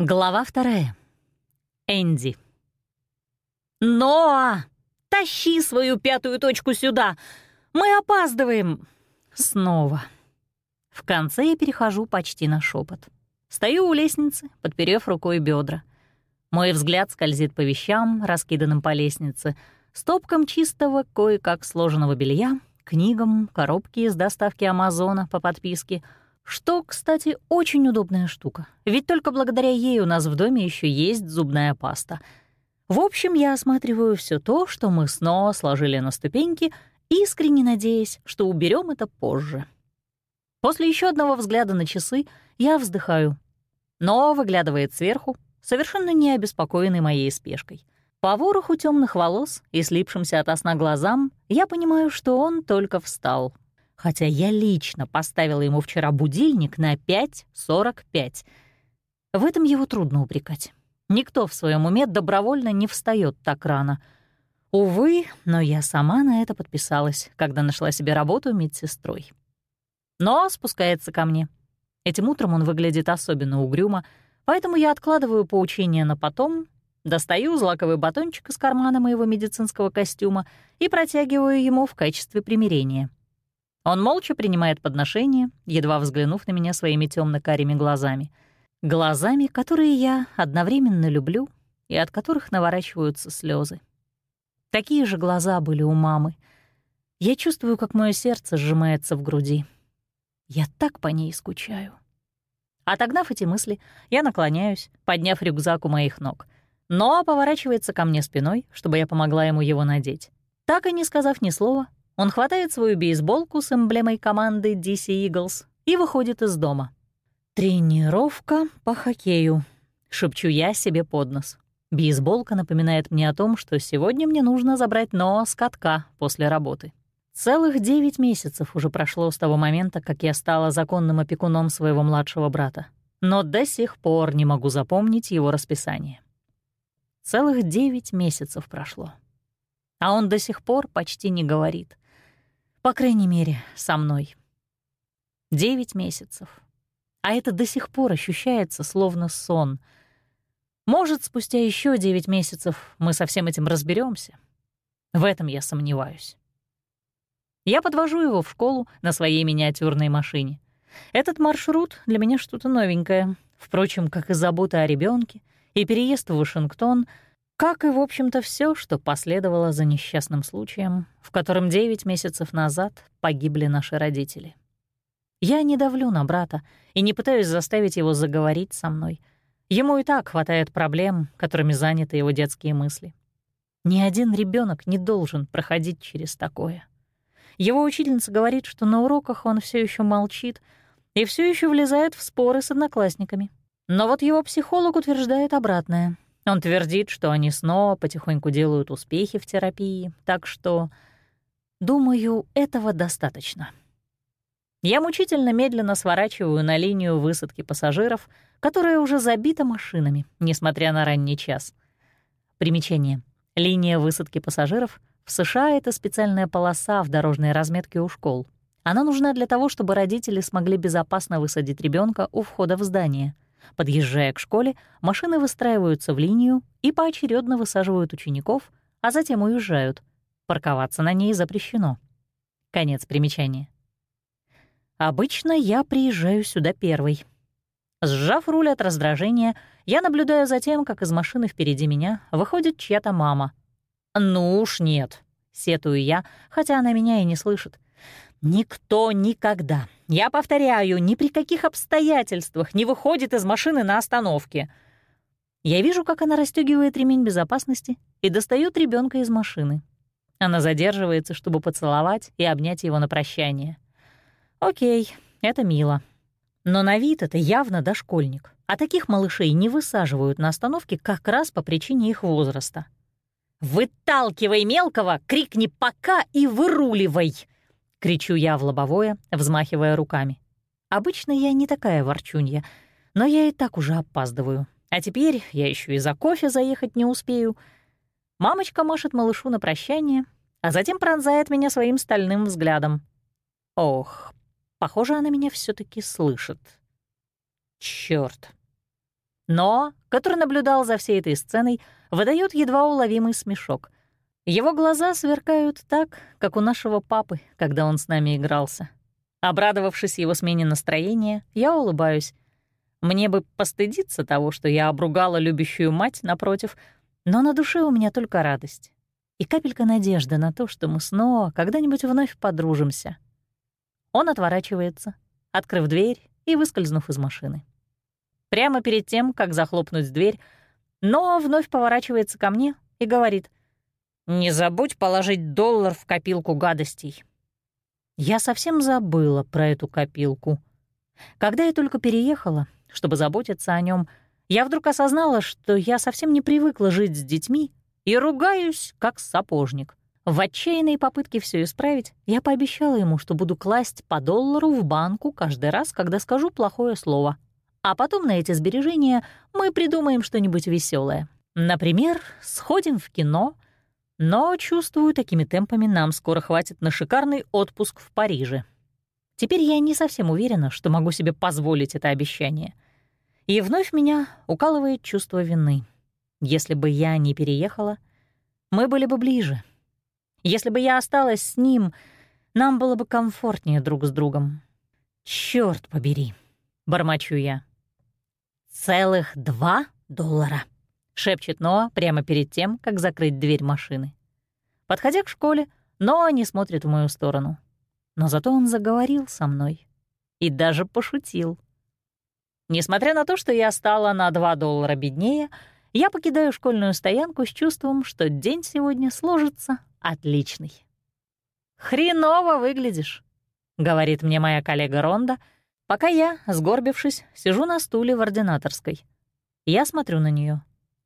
Глава вторая. Энди. «Ноа, тащи свою пятую точку сюда! Мы опаздываем!» Снова. В конце я перехожу почти на шепот. Стою у лестницы, подперев рукой бедра. Мой взгляд скользит по вещам, раскиданным по лестнице, стопкам чистого, кое-как сложенного белья, книгам, коробки из доставки Амазона по подписке — что, кстати, очень удобная штука, ведь только благодаря ей у нас в доме еще есть зубная паста. В общем, я осматриваю все то, что мы снова сложили на ступеньки, искренне надеясь, что уберем это позже. После еще одного взгляда на часы я вздыхаю. Но выглядывает сверху, совершенно не обеспокоенный моей спешкой. По вороху темных волос и слипшимся от сна глазам я понимаю, что он только встал, хотя я лично поставила ему вчера будильник на 5.45. В этом его трудно упрекать. Никто в своем уме добровольно не встает так рано. Увы, но я сама на это подписалась, когда нашла себе работу медсестрой. Но спускается ко мне. Этим утром он выглядит особенно угрюмо, поэтому я откладываю поучение на потом, достаю злаковый батончик из кармана моего медицинского костюма и протягиваю ему в качестве примирения — он молча принимает подношение, едва взглянув на меня своими темно карими глазами. Глазами, которые я одновременно люблю и от которых наворачиваются слезы. Такие же глаза были у мамы. Я чувствую, как мое сердце сжимается в груди. Я так по ней скучаю. Отогнав эти мысли, я наклоняюсь, подняв рюкзак у моих ног. Но поворачивается ко мне спиной, чтобы я помогла ему его надеть. Так и не сказав ни слова, он хватает свою бейсболку с эмблемой команды DC Eagles и выходит из дома. «Тренировка по хоккею», — шепчу я себе под нос. Бейсболка напоминает мне о том, что сегодня мне нужно забрать Ноа с катка после работы. Целых девять месяцев уже прошло с того момента, как я стала законным опекуном своего младшего брата. Но до сих пор не могу запомнить его расписание. Целых девять месяцев прошло. А он до сих пор почти не говорит. По крайней мере, со мной. Девять месяцев. А это до сих пор ощущается словно сон. Может, спустя еще девять месяцев мы со всем этим разберемся. В этом я сомневаюсь. Я подвожу его в школу на своей миниатюрной машине. Этот маршрут для меня что-то новенькое. Впрочем, как и забота о ребенке и переезд в Вашингтон — как и, в общем-то, все, что последовало за несчастным случаем, в котором девять месяцев назад погибли наши родители. Я не давлю на брата и не пытаюсь заставить его заговорить со мной. Ему и так хватает проблем, которыми заняты его детские мысли. Ни один ребенок не должен проходить через такое. Его учительница говорит, что на уроках он все еще молчит и все еще влезает в споры с одноклассниками. Но вот его психолог утверждает обратное — он твердит, что они снова потихоньку делают успехи в терапии, так что, думаю, этого достаточно. Я мучительно медленно сворачиваю на линию высадки пассажиров, которая уже забита машинами, несмотря на ранний час. Примечание. Линия высадки пассажиров в США — это специальная полоса в дорожной разметке у школ. Она нужна для того, чтобы родители смогли безопасно высадить ребенка у входа в здание — Подъезжая к школе, машины выстраиваются в линию и поочередно высаживают учеников, а затем уезжают. Парковаться на ней запрещено. Конец примечания. Обычно я приезжаю сюда первой. Сжав руль от раздражения, я наблюдаю за тем, как из машины впереди меня выходит чья-то мама. «Ну уж нет», — сетую я, хотя она меня и не слышит. Никто никогда, я повторяю, ни при каких обстоятельствах не выходит из машины на остановке. Я вижу, как она расстегивает ремень безопасности и достает ребенка из машины. Она задерживается, чтобы поцеловать и обнять его на прощание. Окей, это мило. Но на вид это явно дошкольник, а таких малышей не высаживают на остановке как раз по причине их возраста. «Выталкивай мелкого, крикни «пока» и выруливай!» — кричу я в лобовое, взмахивая руками. Обычно я не такая ворчунья, но я и так уже опаздываю. А теперь я еще и за кофе заехать не успею. Мамочка машет малышу на прощание, а затем пронзает меня своим стальным взглядом. Ох, похоже, она меня все таки слышит. Черт! Но, который наблюдал за всей этой сценой, выдает едва уловимый смешок. Его глаза сверкают так, как у нашего папы, когда он с нами игрался. Обрадовавшись его смене настроения, я улыбаюсь. Мне бы постыдиться того, что я обругала любящую мать напротив, но на душе у меня только радость и капелька надежды на то, что мы снова когда-нибудь вновь подружимся. Он отворачивается, открыв дверь и выскользнув из машины. Прямо перед тем, как захлопнуть дверь, но вновь поворачивается ко мне и говорит, «Не забудь положить доллар в копилку гадостей». Я совсем забыла про эту копилку. Когда я только переехала, чтобы заботиться о нем, я вдруг осознала, что я совсем не привыкла жить с детьми и ругаюсь, как сапожник. В отчаянной попытке все исправить, я пообещала ему, что буду класть по доллару в банку каждый раз, когда скажу плохое слово. А потом на эти сбережения мы придумаем что-нибудь веселое. Например, сходим в кино — но, чувствую, такими темпами нам скоро хватит на шикарный отпуск в Париже. Теперь я не совсем уверена, что могу себе позволить это обещание. И вновь меня укалывает чувство вины. Если бы я не переехала, мы были бы ближе. Если бы я осталась с ним, нам было бы комфортнее друг с другом. Черт побери, бормочу я. Целых два доллара шепчет Ноа прямо перед тем, как закрыть дверь машины. Подходя к школе, Ноа не смотрит в мою сторону. Но зато он заговорил со мной. И даже пошутил. Несмотря на то, что я стала на 2 доллара беднее, я покидаю школьную стоянку с чувством, что день сегодня сложится отличный. «Хреново выглядишь», — говорит мне моя коллега Ронда, пока я, сгорбившись, сижу на стуле в ординаторской. Я смотрю на нее.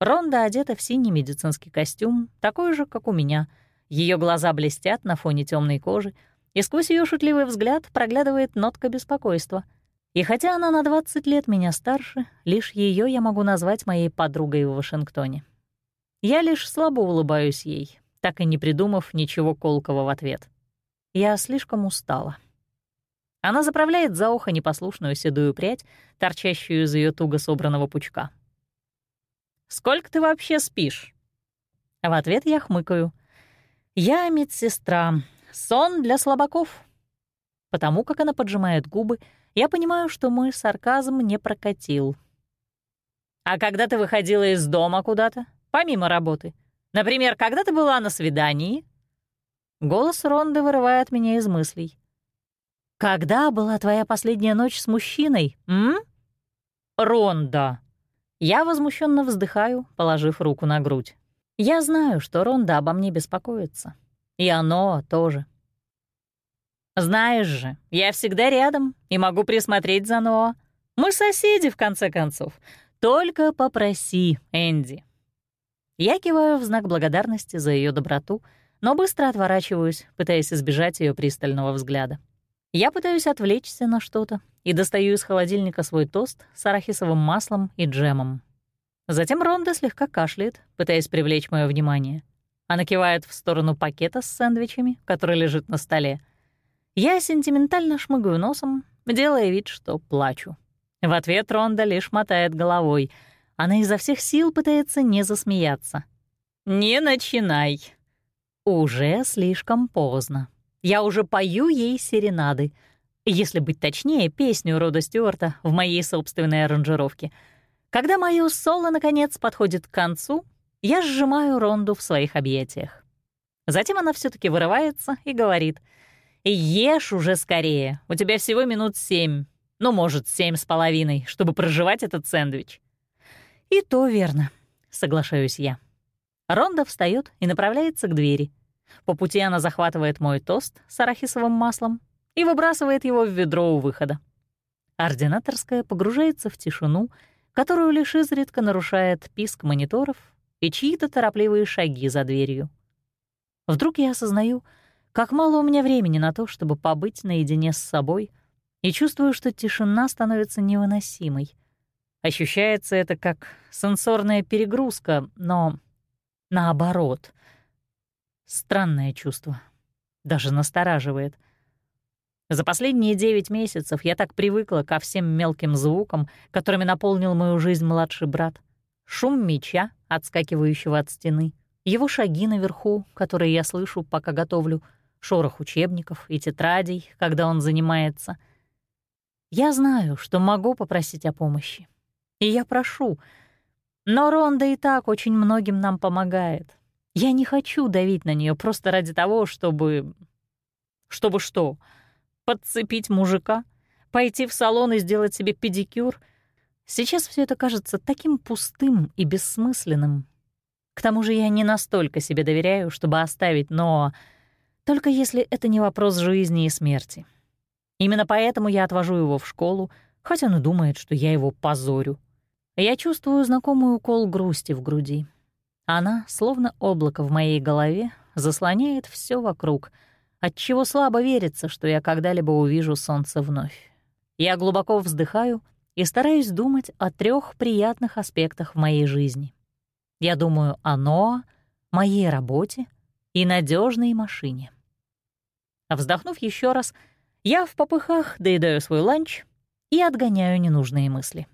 Ронда одета в синий медицинский костюм, такой же, как у меня. Ее глаза блестят на фоне темной кожи, и сквозь ее шутливый взгляд проглядывает нотка беспокойства. И хотя она на 20 лет меня старше, лишь ее я могу назвать моей подругой в Вашингтоне. Я лишь слабо улыбаюсь ей, так и не придумав ничего колкого в ответ. Я слишком устала. Она заправляет за ухо непослушную седую прядь, торчащую из ее туго собранного пучка. Сколько ты вообще спишь?» В ответ я хмыкаю. «Я медсестра. Сон для слабаков». Потому как она поджимает губы, я понимаю, что мой сарказм не прокатил. «А когда ты выходила из дома куда-то, помимо работы? Например, когда ты была на свидании?» Голос Ронды вырывает меня из мыслей. «Когда была твоя последняя ночь с мужчиной, м?» «Ронда!» Я возмущенно вздыхаю, положив руку на грудь. Я знаю, что Ронда обо мне беспокоится. И оно тоже. Знаешь же, я всегда рядом и могу присмотреть за Ноа. Мы соседи, в конце концов. Только попроси, Энди. Я киваю в знак благодарности за ее доброту, но быстро отворачиваюсь, пытаясь избежать ее пристального взгляда. Я пытаюсь отвлечься на что-то и достаю из холодильника свой тост с арахисовым маслом и джемом. Затем Ронда слегка кашляет, пытаясь привлечь мое внимание. Она кивает в сторону пакета с сэндвичами, который лежит на столе. Я сентиментально шмыгаю носом, делая вид, что плачу. В ответ Ронда лишь мотает головой. Она изо всех сил пытается не засмеяться. «Не начинай!» Уже слишком поздно. Я уже пою ей серенады. Если быть точнее, песню Рода Стюарта в моей собственной аранжировке. Когда моё соло, наконец, подходит к концу, я сжимаю Ронду в своих объятиях. Затем она все таки вырывается и говорит, «Ешь уже скорее, у тебя всего минут семь, ну, может, семь с половиной, чтобы проживать этот сэндвич». «И то верно», — соглашаюсь я. Ронда встает и направляется к двери — по пути она захватывает мой тост с арахисовым маслом и выбрасывает его в ведро у выхода. Ординаторская погружается в тишину, которую лишь изредка нарушает писк мониторов и чьи-то торопливые шаги за дверью. Вдруг я осознаю, как мало у меня времени на то, чтобы побыть наедине с собой, и чувствую, что тишина становится невыносимой. Ощущается это как сенсорная перегрузка, но наоборот — Странное чувство. Даже настораживает. За последние девять месяцев я так привыкла ко всем мелким звукам, которыми наполнил мою жизнь младший брат. Шум меча, отскакивающего от стены, его шаги наверху, которые я слышу, пока готовлю, шорох учебников и тетрадей, когда он занимается. Я знаю, что могу попросить о помощи. И я прошу. Но Ронда и так очень многим нам помогает. Я не хочу давить на нее просто ради того, чтобы... Чтобы что? Подцепить мужика? Пойти в салон и сделать себе педикюр? Сейчас все это кажется таким пустым и бессмысленным. К тому же я не настолько себе доверяю, чтобы оставить Ноа, только если это не вопрос жизни и смерти. Именно поэтому я отвожу его в школу, хотя он думает, что я его позорю. Я чувствую знакомый укол грусти в груди. Она, словно облако в моей голове, заслоняет все вокруг, отчего слабо верится, что я когда-либо увижу солнце вновь. Я глубоко вздыхаю и стараюсь думать о трех приятных аспектах в моей жизни. Я думаю о Ноа, моей работе и надежной машине. А вздохнув еще раз, я в попыхах доедаю свой ланч и отгоняю ненужные мысли.